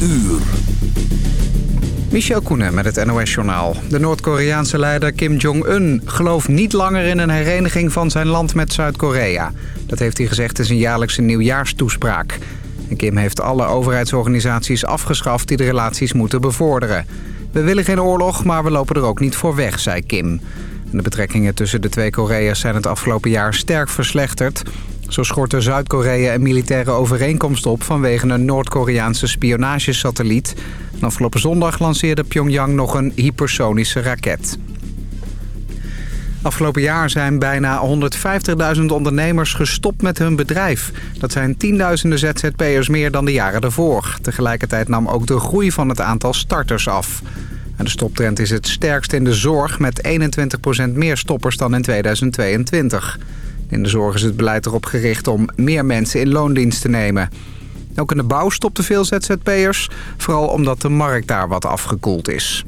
uur. Michel Koenen met het NOS-journaal. De Noord-Koreaanse leider Kim Jong-un gelooft niet langer in een hereniging van zijn land met Zuid-Korea. Dat heeft hij gezegd in zijn jaarlijkse nieuwjaarstoespraak. Kim heeft alle overheidsorganisaties afgeschaft die de relaties moeten bevorderen. We willen geen oorlog, maar we lopen er ook niet voor weg, zei Kim. de betrekkingen tussen de twee Korea's zijn het afgelopen jaar sterk verslechterd. Zo schortte Zuid-Korea een militaire overeenkomst op vanwege een Noord-Koreaanse spionagesatelliet. En afgelopen zondag lanceerde Pyongyang nog een hypersonische raket. Afgelopen jaar zijn bijna 150.000 ondernemers gestopt met hun bedrijf. Dat zijn tienduizenden ZZP'ers meer dan de jaren ervoor. Tegelijkertijd nam ook de groei van het aantal starters af. En de stoptrend is het sterkst in de zorg met 21% meer stoppers dan in 2022. In de zorg is het beleid erop gericht om meer mensen in loondienst te nemen. Ook in de bouw stopten veel ZZP'ers, vooral omdat de markt daar wat afgekoeld is.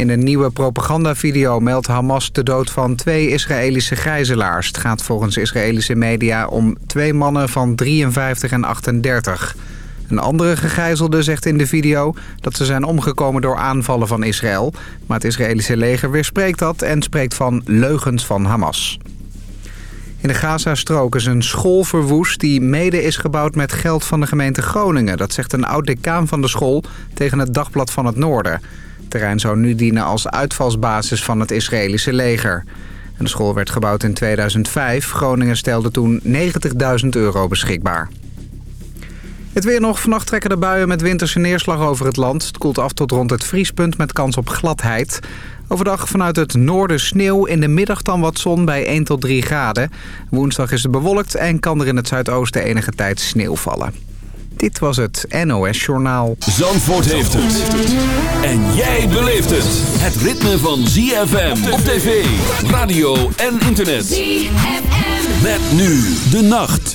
In een nieuwe propagandavideo meldt Hamas de dood van twee Israëlische gijzelaars. Het gaat volgens Israëlische media om twee mannen van 53 en 38. Een andere gegijzelde zegt in de video dat ze zijn omgekomen door aanvallen van Israël. Maar het Israëlische leger weerspreekt dat en spreekt van leugens van Hamas. In de Gazastrook is een school verwoest die mede is gebouwd met geld van de gemeente Groningen. Dat zegt een oud-decaan van de school tegen het Dagblad van het Noorden. Het terrein zou nu dienen als uitvalsbasis van het Israëlische leger. De school werd gebouwd in 2005. Groningen stelde toen 90.000 euro beschikbaar. Het weer nog. Vannacht trekken de buien met winterse neerslag over het land. Het koelt af tot rond het vriespunt met kans op gladheid. Overdag vanuit het noorden sneeuw. In de middag dan wat zon bij 1 tot 3 graden. Woensdag is het bewolkt en kan er in het zuidoosten enige tijd sneeuw vallen. Dit was het NOS Journaal. Zandvoort heeft het. En jij beleeft het. Het ritme van ZFM op tv, radio en internet. ZFM. Met nu de nacht.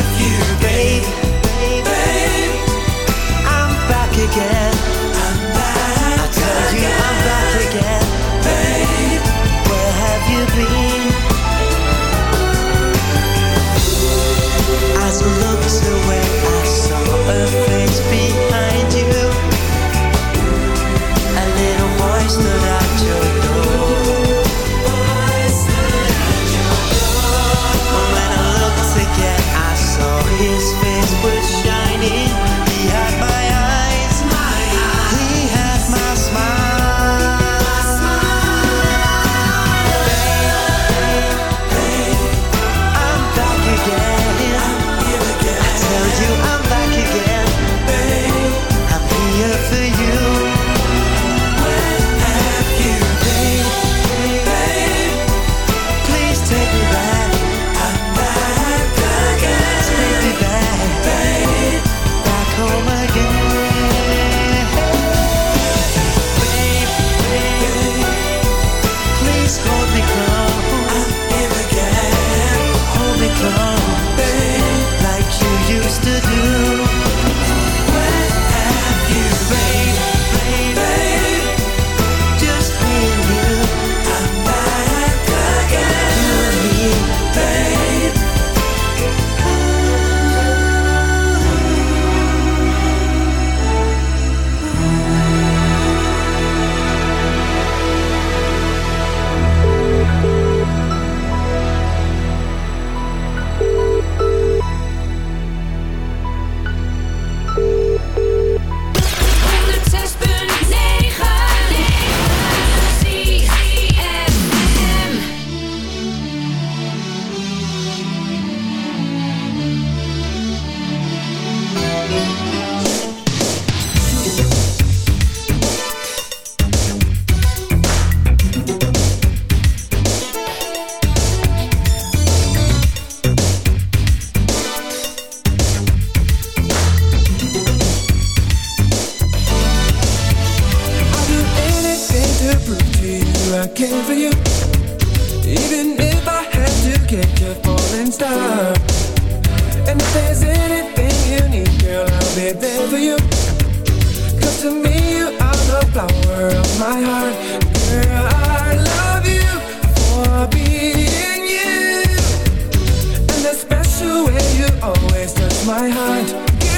love you, baby, Babe, I'm back again. Cause to me you are the flower of my heart. Girl, I love you for being you. And the special way you always touch my heart.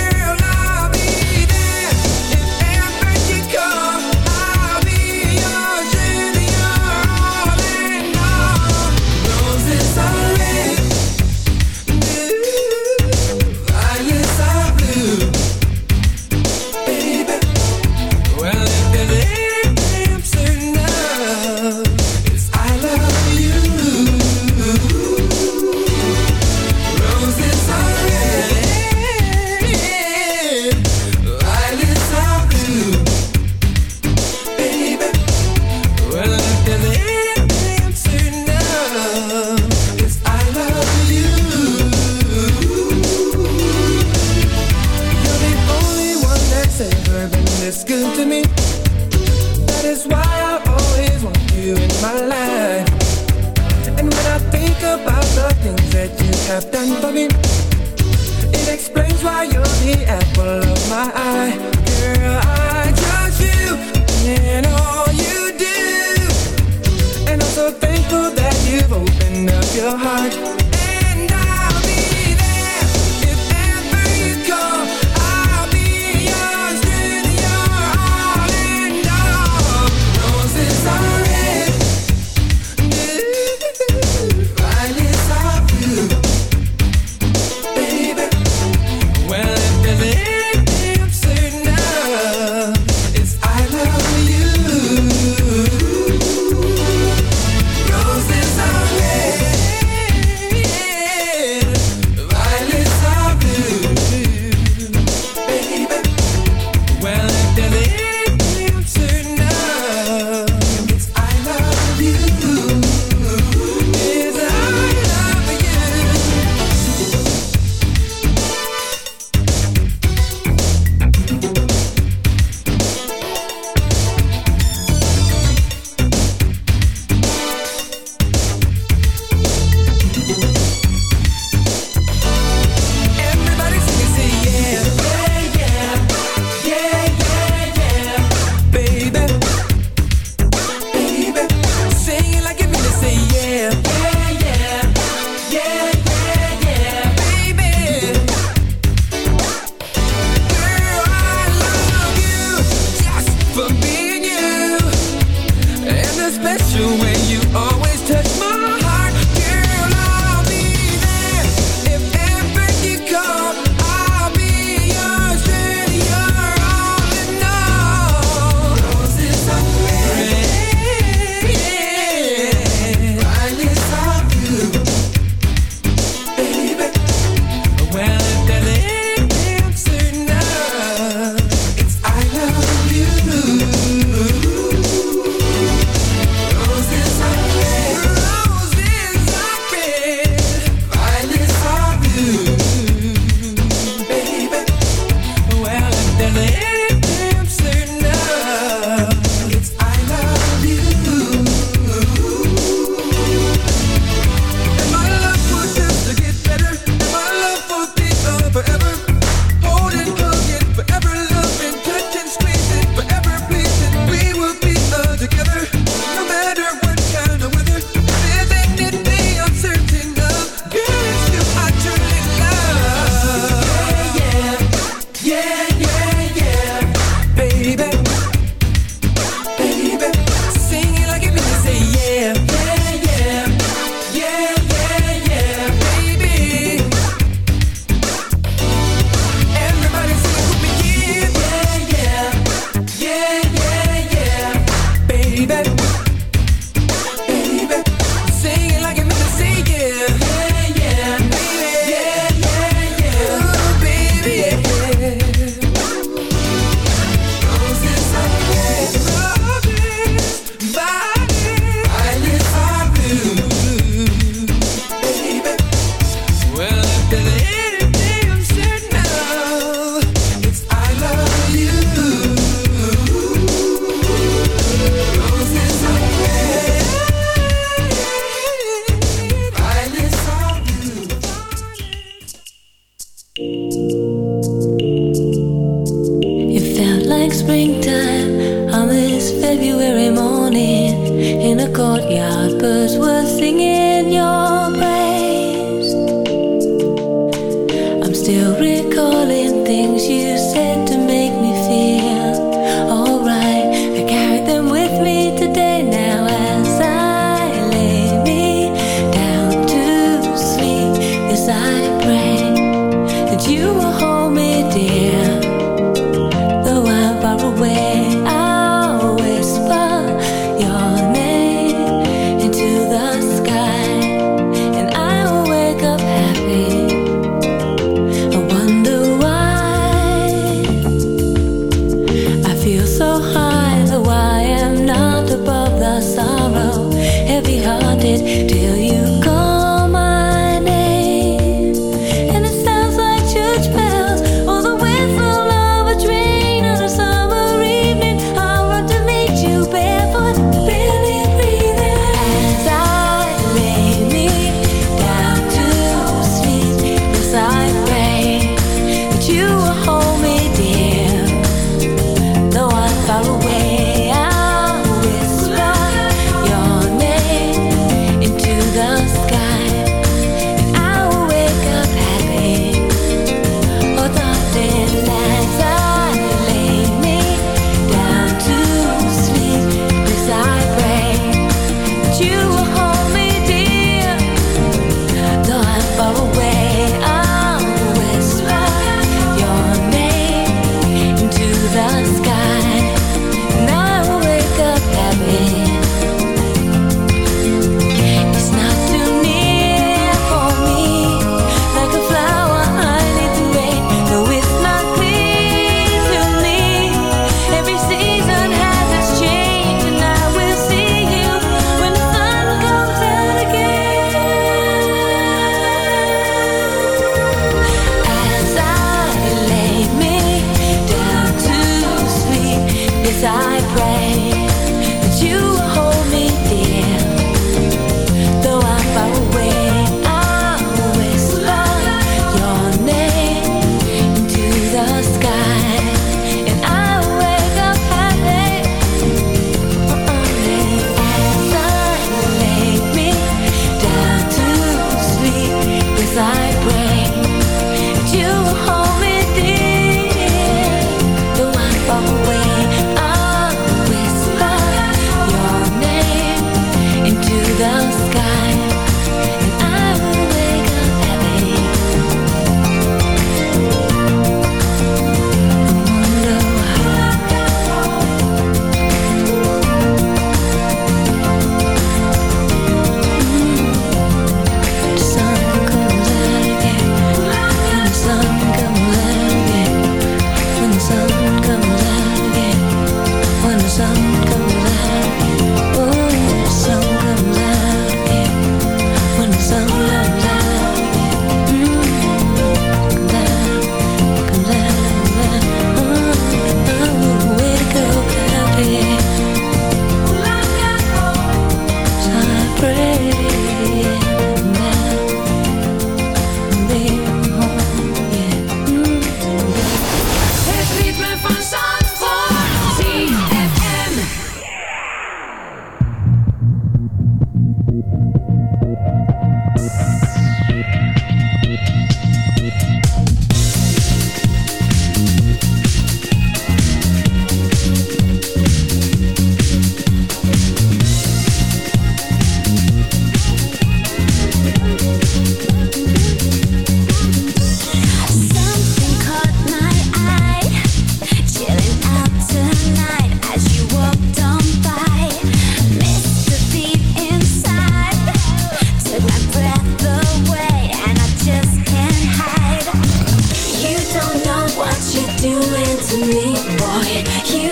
you.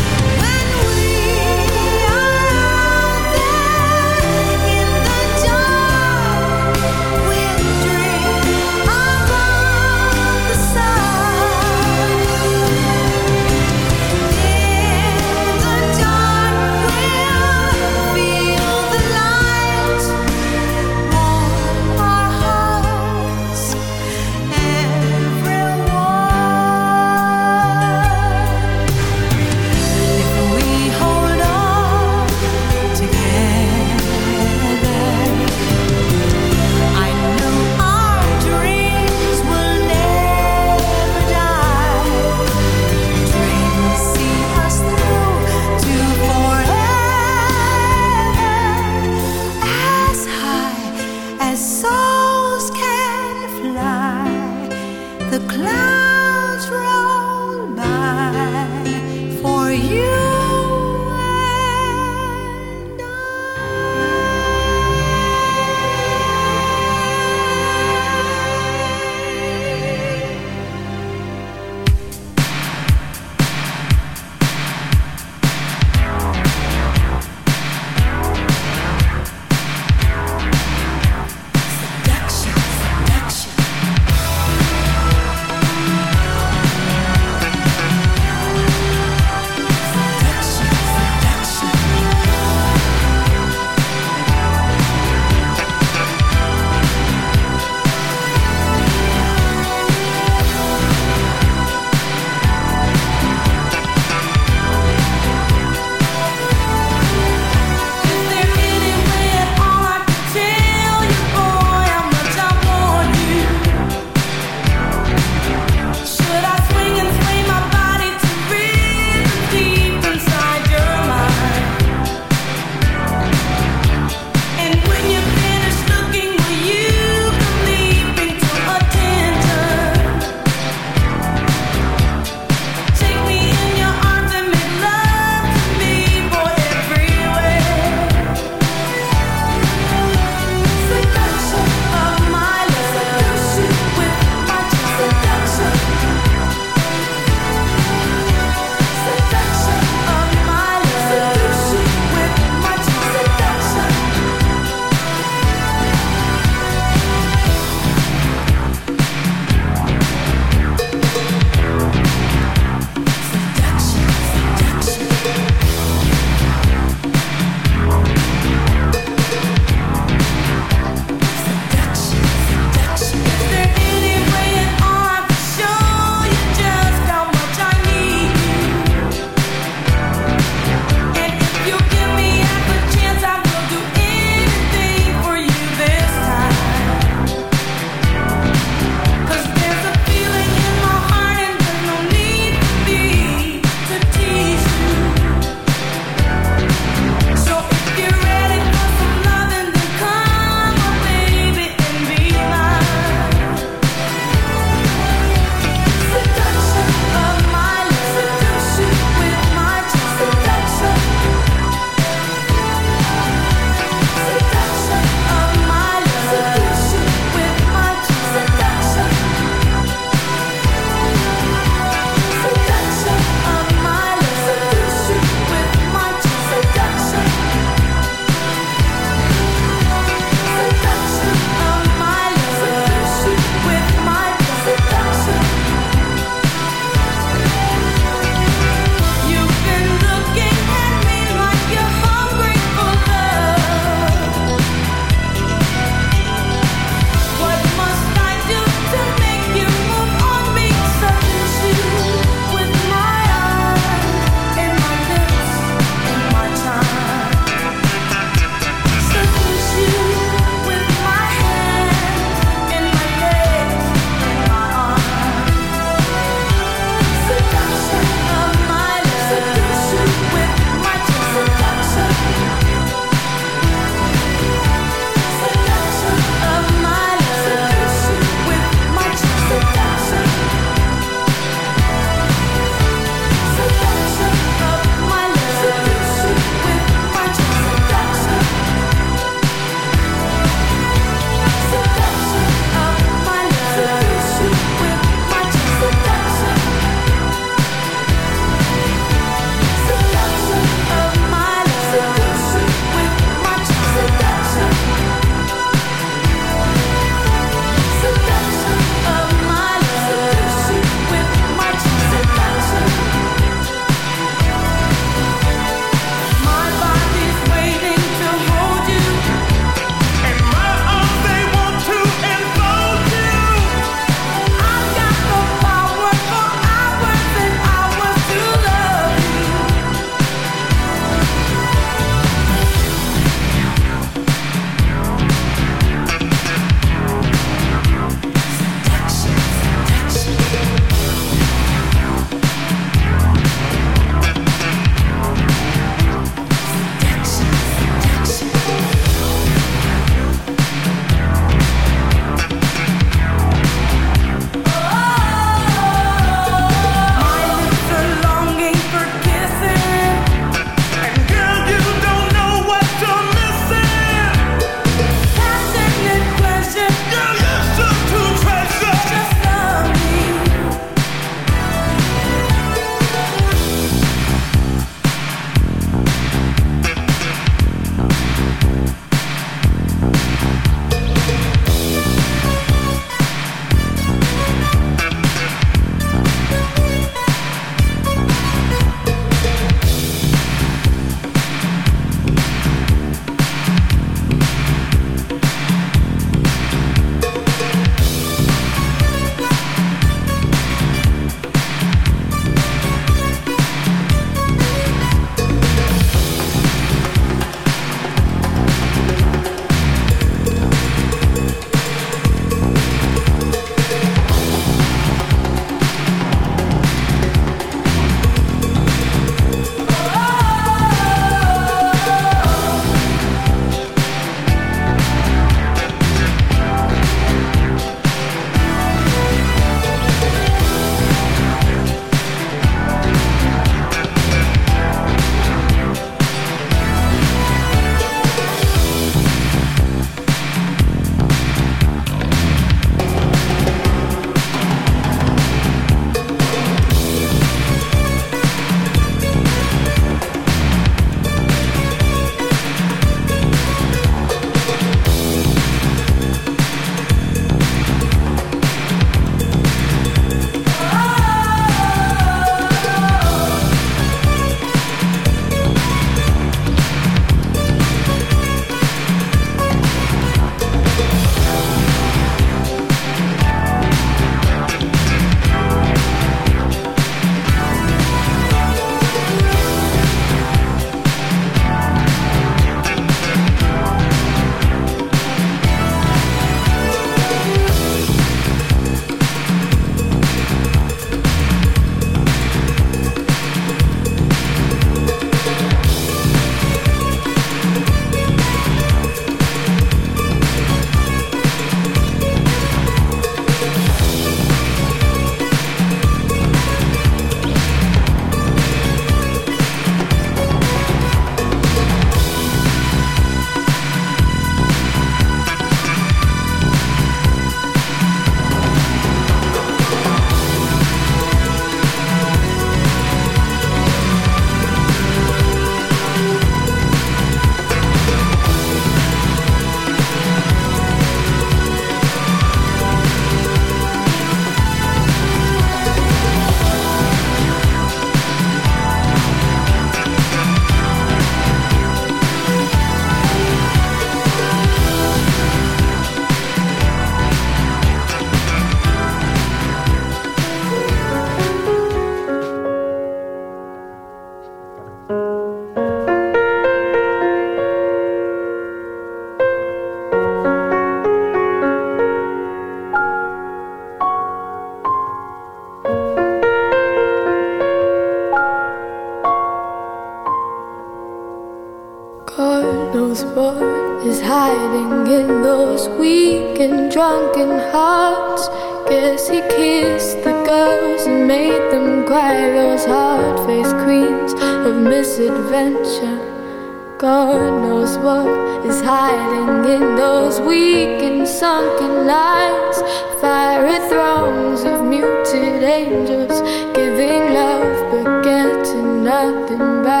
adventure. God knows what is hiding in those weak and sunken lines. Fiery throngs of muted angels giving love but getting nothing back.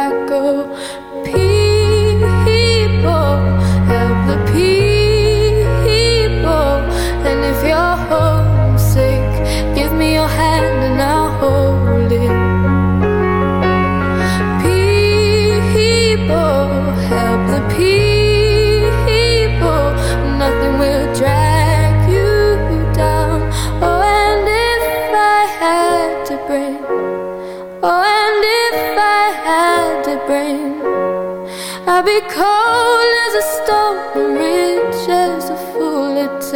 be cold as a stone, rich as a fool at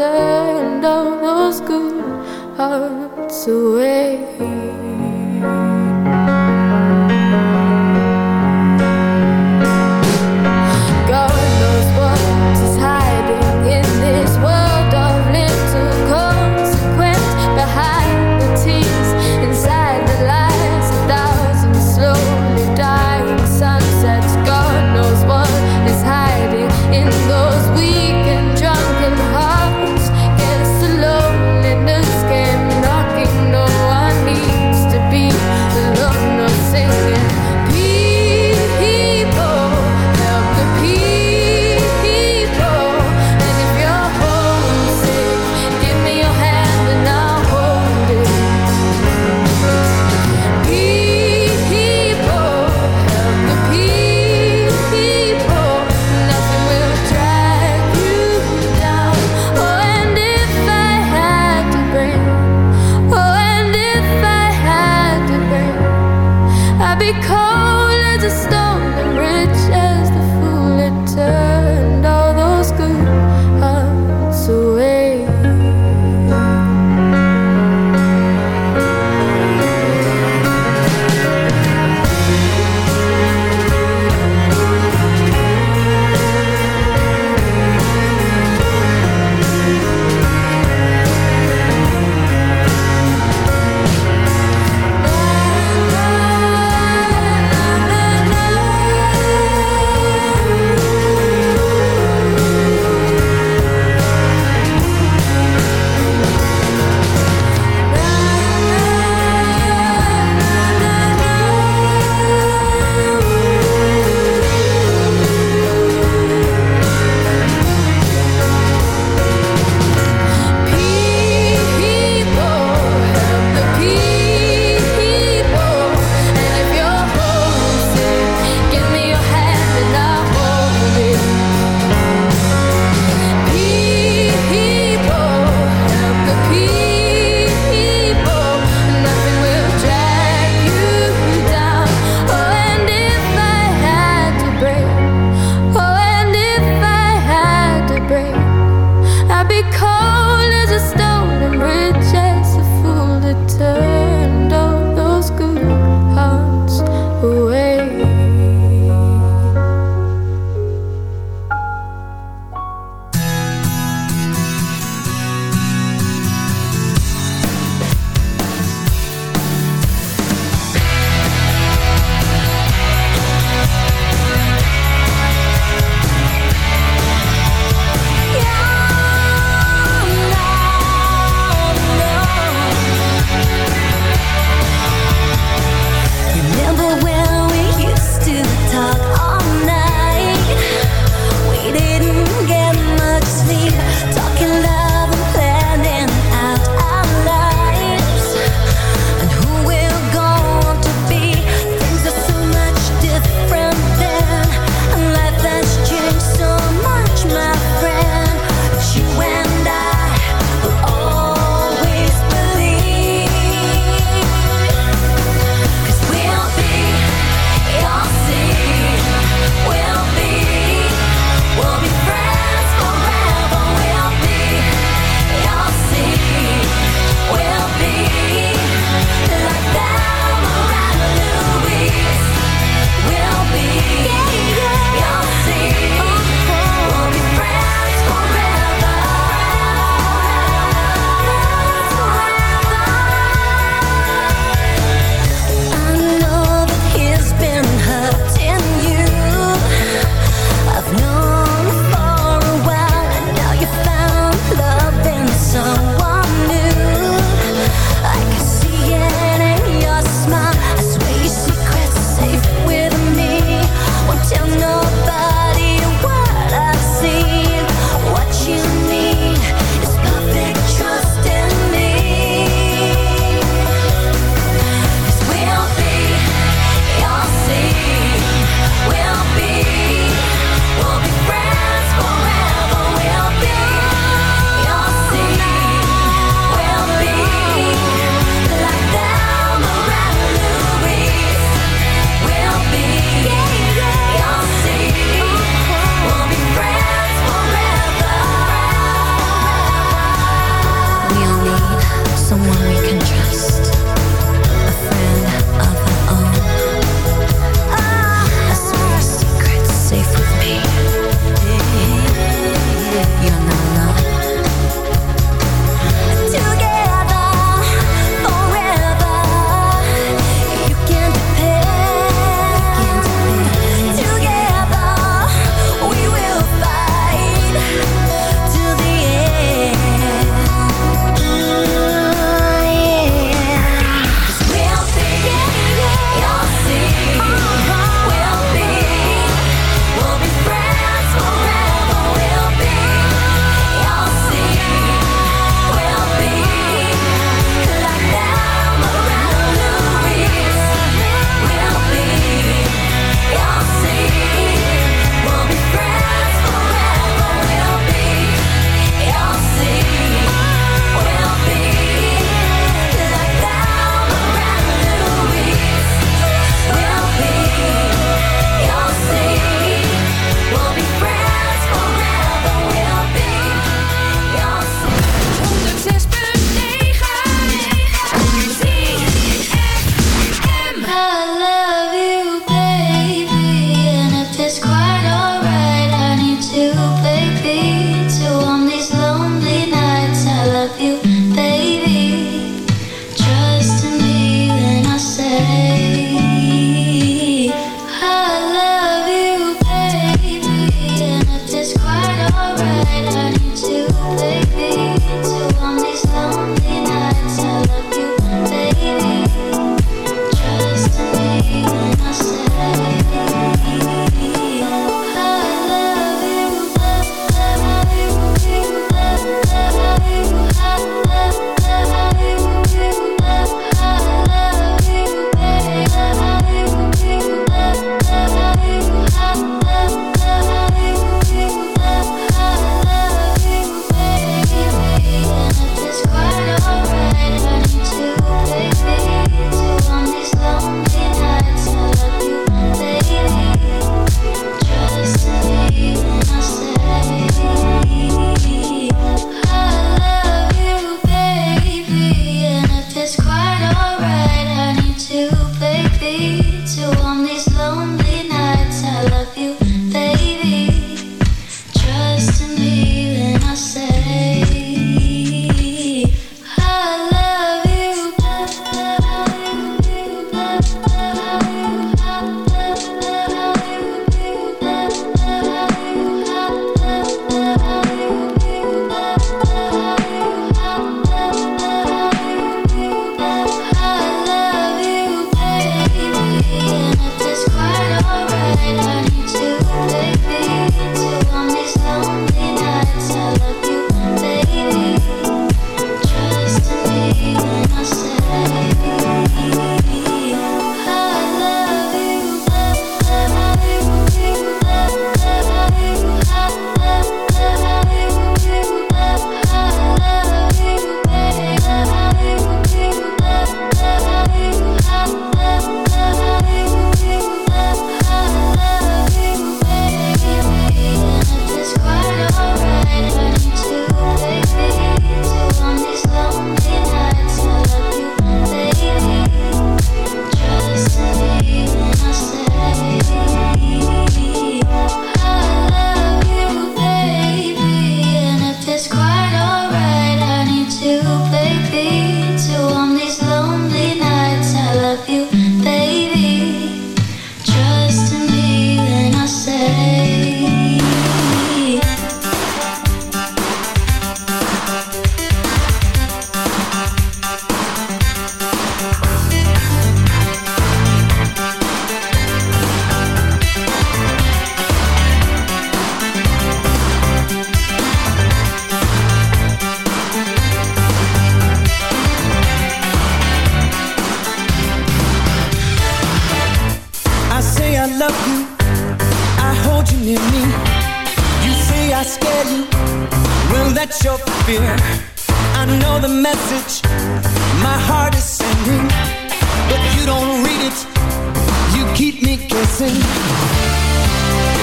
guessing.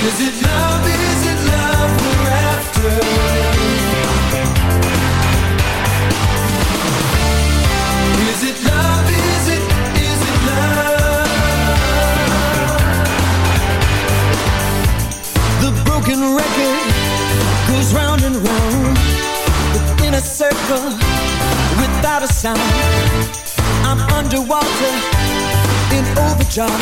Is it love? Is it love we're after? Is it love? Is it, is it love? The broken record goes round and round within a circle without a sound. I'm underwater in overjoy.